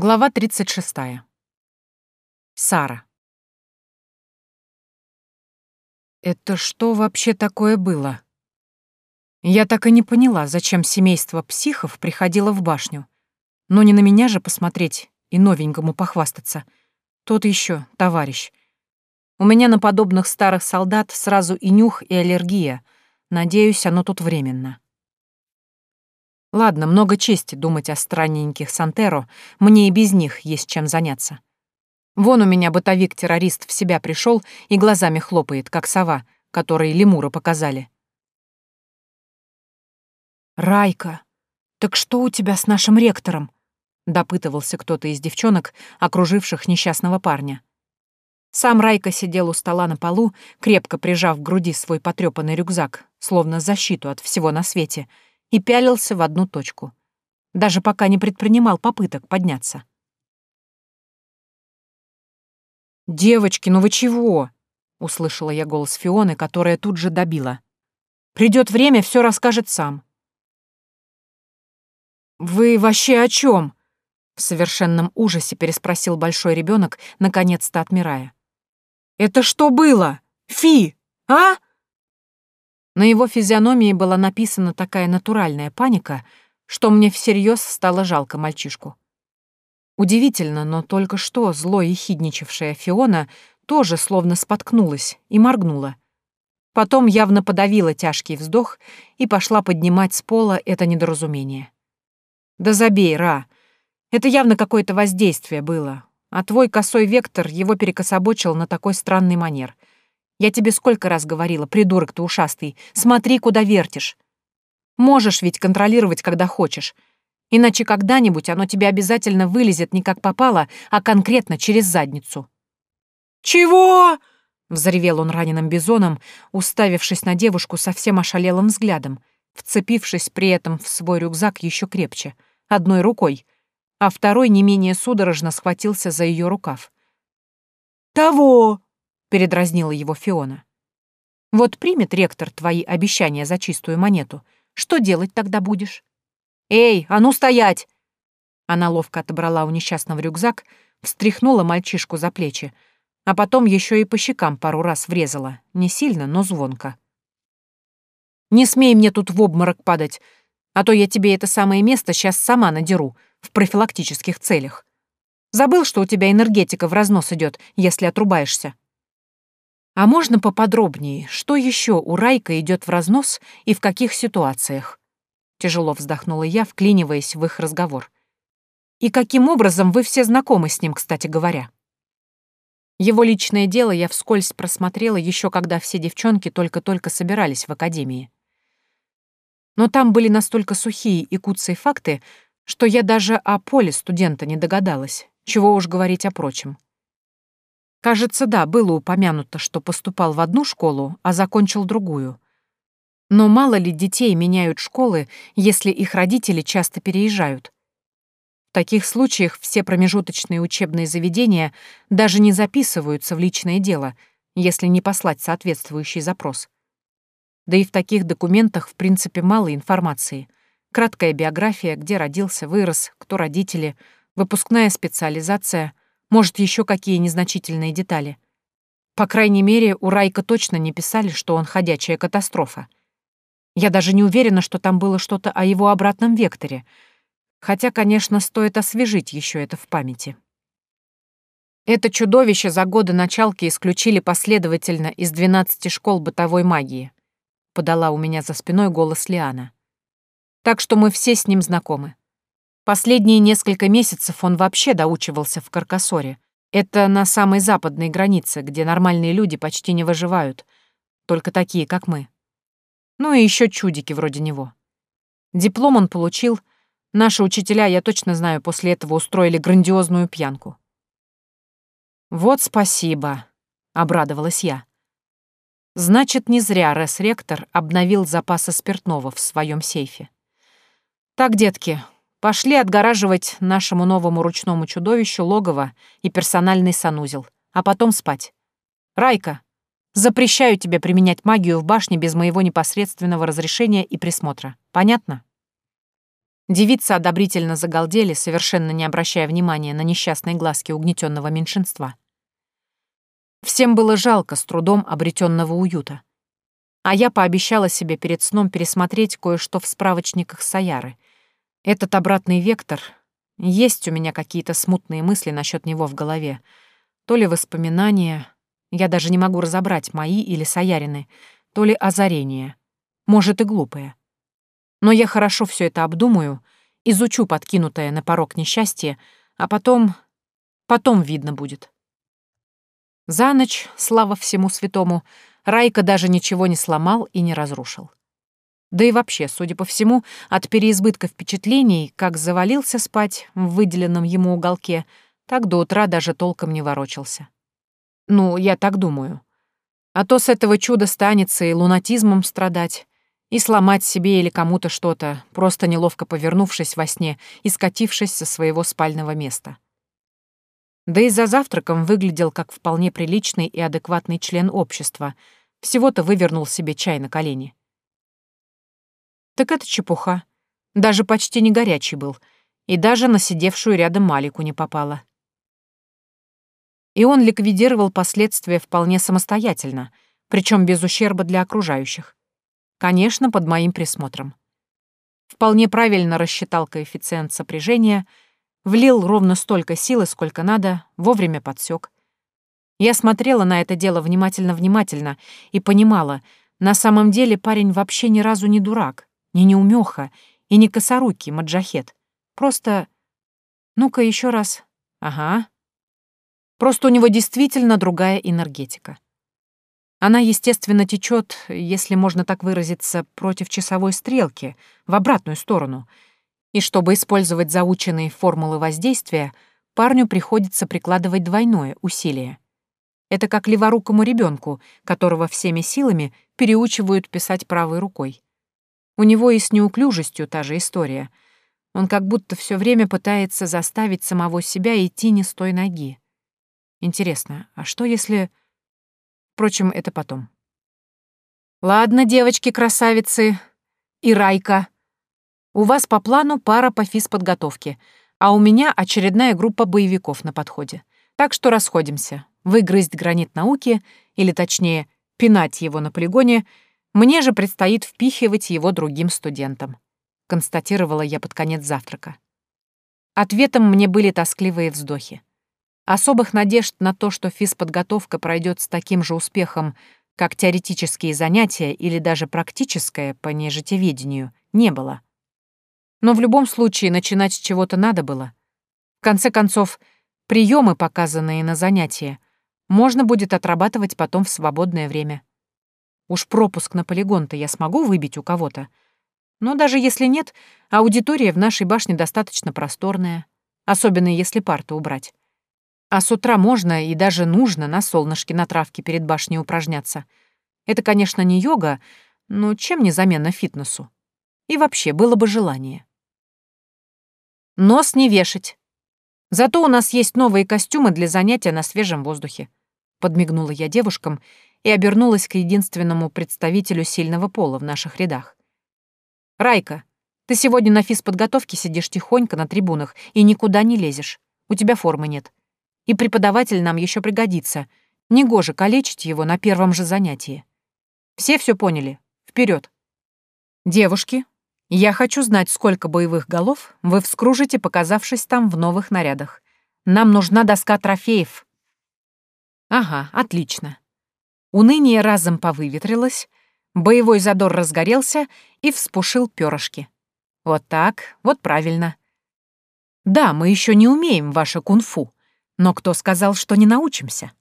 Глава 36. Сара. Это что вообще такое было? Я так и не поняла, зачем семейство психов приходило в башню. Но не на меня же посмотреть и новенькому похвастаться. Тот еще товарищ. У меня на подобных старых солдат сразу и нюх, и аллергия. Надеюсь, оно тут временно. Ладно, много чести думать о странненьких Сантеро, мне и без них есть чем заняться. Вон у меня бытовик-террорист в себя пришел и глазами хлопает, как сова, которой лемура показали. «Райка, так что у тебя с нашим ректором?» — допытывался кто-то из девчонок, окруживших несчастного парня. Сам Райка сидел у стола на полу, крепко прижав к груди свой потрёпанный рюкзак, словно защиту от всего на свете — и пялился в одну точку. Даже пока не предпринимал попыток подняться. «Девочки, ну вы чего?» — услышала я голос Фионы, которая тут же добила. «Придет время, все расскажет сам». «Вы вообще о чем? в совершенном ужасе переспросил большой ребенок, наконец-то отмирая. «Это что было? Фи! А?» На его физиономии была написана такая натуральная паника, что мне всерьез стало жалко мальчишку. Удивительно, но только что зло и хидничавшая Фиона тоже словно споткнулась и моргнула. Потом явно подавила тяжкий вздох и пошла поднимать с пола это недоразумение. «Да забей, Ра! Это явно какое-то воздействие было, а твой косой вектор его перекособочил на такой странный манер — я тебе сколько раз говорила, придурок ты ушастый, смотри, куда вертишь. Можешь ведь контролировать, когда хочешь. Иначе когда-нибудь оно тебе обязательно вылезет не как попало, а конкретно через задницу». «Чего?» — взревел он раненым бизоном, уставившись на девушку совсем ошалелым взглядом, вцепившись при этом в свой рюкзак еще крепче, одной рукой, а второй не менее судорожно схватился за ее рукав. «Того!» — передразнила его Фиона. «Вот примет ректор твои обещания за чистую монету. Что делать тогда будешь?» «Эй, а ну стоять!» Она ловко отобрала у несчастного рюкзак, встряхнула мальчишку за плечи, а потом еще и по щекам пару раз врезала, не сильно, но звонко. «Не смей мне тут в обморок падать, а то я тебе это самое место сейчас сама надеру, в профилактических целях. Забыл, что у тебя энергетика в разнос идет, если отрубаешься?» А можно поподробнее, что еще у Райка идет в разнос и в каких ситуациях? Тяжело вздохнула я, вклиниваясь в их разговор. И каким образом вы все знакомы с ним, кстати говоря? Его личное дело я вскользь просмотрела еще когда все девчонки только-только собирались в академии. Но там были настолько сухие и куцые факты, что я даже о поле студента не догадалась, чего уж говорить о прочем. Кажется, да, было упомянуто, что поступал в одну школу, а закончил другую. Но мало ли детей меняют школы, если их родители часто переезжают. В таких случаях все промежуточные учебные заведения даже не записываются в личное дело, если не послать соответствующий запрос. Да и в таких документах, в принципе, мало информации. Краткая биография, где родился, вырос, кто родители, выпускная специализация, может, еще какие незначительные детали. По крайней мере, у Райка точно не писали, что он ходячая катастрофа. Я даже не уверена, что там было что-то о его обратном векторе. Хотя, конечно, стоит освежить еще это в памяти. Это чудовище за годы началки исключили последовательно из 12 школ бытовой магии. Подала у меня за спиной голос Лиана. Так что мы все с ним знакомы. Последние несколько месяцев он вообще доучивался в Каркасоре. Это на самой западной границе, где нормальные люди почти не выживают. Только такие, как мы. Ну и еще чудики вроде него. Диплом он получил. Наши учителя, я точно знаю, после этого устроили грандиозную пьянку. «Вот спасибо», — обрадовалась я. Значит, не зря Рес-ректор обновил запасы спиртного в своем сейфе. «Так, детки, Пошли отгораживать нашему новому ручному чудовищу логово и персональный санузел, а потом спать. Райка, запрещаю тебе применять магию в башне без моего непосредственного разрешения и присмотра. Понятно? Девицы одобрительно загалдели, совершенно не обращая внимания на несчастные глазки угнетенного меньшинства. Всем было жалко с трудом обретенного уюта. А я пообещала себе перед сном пересмотреть кое-что в справочниках Саяры. Этот обратный вектор... Есть у меня какие-то смутные мысли насчет него в голове. То ли воспоминания... Я даже не могу разобрать, мои или Саярины, то ли озарение. Может, и глупое. Но я хорошо все это обдумаю, изучу подкинутое на порог несчастье, а потом... потом видно будет. За ночь, слава всему святому, Райка даже ничего не сломал и не разрушил. Да и вообще, судя по всему, от переизбытка впечатлений, как завалился спать в выделенном ему уголке, так до утра даже толком не ворочался. Ну, я так думаю. А то с этого чуда станется и лунатизмом страдать, и сломать себе или кому-то что-то, просто неловко повернувшись во сне и скатившись со своего спального места. Да и за завтраком выглядел как вполне приличный и адекватный член общества, всего-то вывернул себе чай на колени. Так это чепуха. Даже почти не горячий был, и даже на сидевшую рядом Малику не попало. И он ликвидировал последствия вполне самостоятельно, причем без ущерба для окружающих. Конечно, под моим присмотром. Вполне правильно рассчитал коэффициент сопряжения, влил ровно столько силы, сколько надо, вовремя подсек. Я смотрела на это дело внимательно-внимательно и понимала, на самом деле парень вообще ни разу не дурак, не неумеха и не косорукий маджахет. Просто... Ну-ка еще раз. Ага. Просто у него действительно другая энергетика. Она, естественно, течет, если можно так выразиться, против часовой стрелки, в обратную сторону. И чтобы использовать заученные формулы воздействия, парню приходится прикладывать двойное усилие. Это как леворукому ребенку, которого всеми силами переучивают писать правой рукой. У него и с неуклюжестью та же история. Он как будто все время пытается заставить самого себя идти не с той ноги. Интересно, а что если... Впрочем, это потом. Ладно, девочки-красавицы и Райка. У вас по плану пара по физподготовке, а у меня очередная группа боевиков на подходе. Так что расходимся. Выгрызть гранит науки, или точнее, пинать его на полигоне, мне же предстоит впихивать его другим студентам, констатировала я под конец завтрака. Ответом мне были тоскливые вздохи. Особых надежд на то, что физподготовка пройдет с таким же успехом, как теоретические занятия или даже практическое по нежитеведению, не было. Но в любом случае начинать с чего-то надо было. В конце концов, приемы, показанные на занятия, можно будет отрабатывать потом в свободное время. Уж пропуск на полигон-то я смогу выбить у кого-то. Но даже если нет, аудитория в нашей башне достаточно просторная, особенно если парту убрать. А с утра можно и даже нужно на солнышке на травке перед башней упражняться. Это, конечно, не йога, но чем не замена фитнесу? И вообще, было бы желание. Нос не вешать. Зато у нас есть новые костюмы для занятия на свежем воздухе. Подмигнула я девушкам и обернулась к единственному представителю сильного пола в наших рядах. «Райка, ты сегодня на физподготовке сидишь тихонько на трибунах и никуда не лезешь. У тебя формы нет. И преподаватель нам еще пригодится. Негоже калечить его на первом же занятии. Все все поняли? Вперед. Девушки, я хочу знать, сколько боевых голов вы вскружите, показавшись там в новых нарядах. Нам нужна доска трофеев. Ага, отлично. Уныние разом повыветрилось, боевой задор разгорелся и вспушил перышки. Вот так, вот правильно. Да, мы еще не умеем ваше кунг-фу, но кто сказал, что не научимся?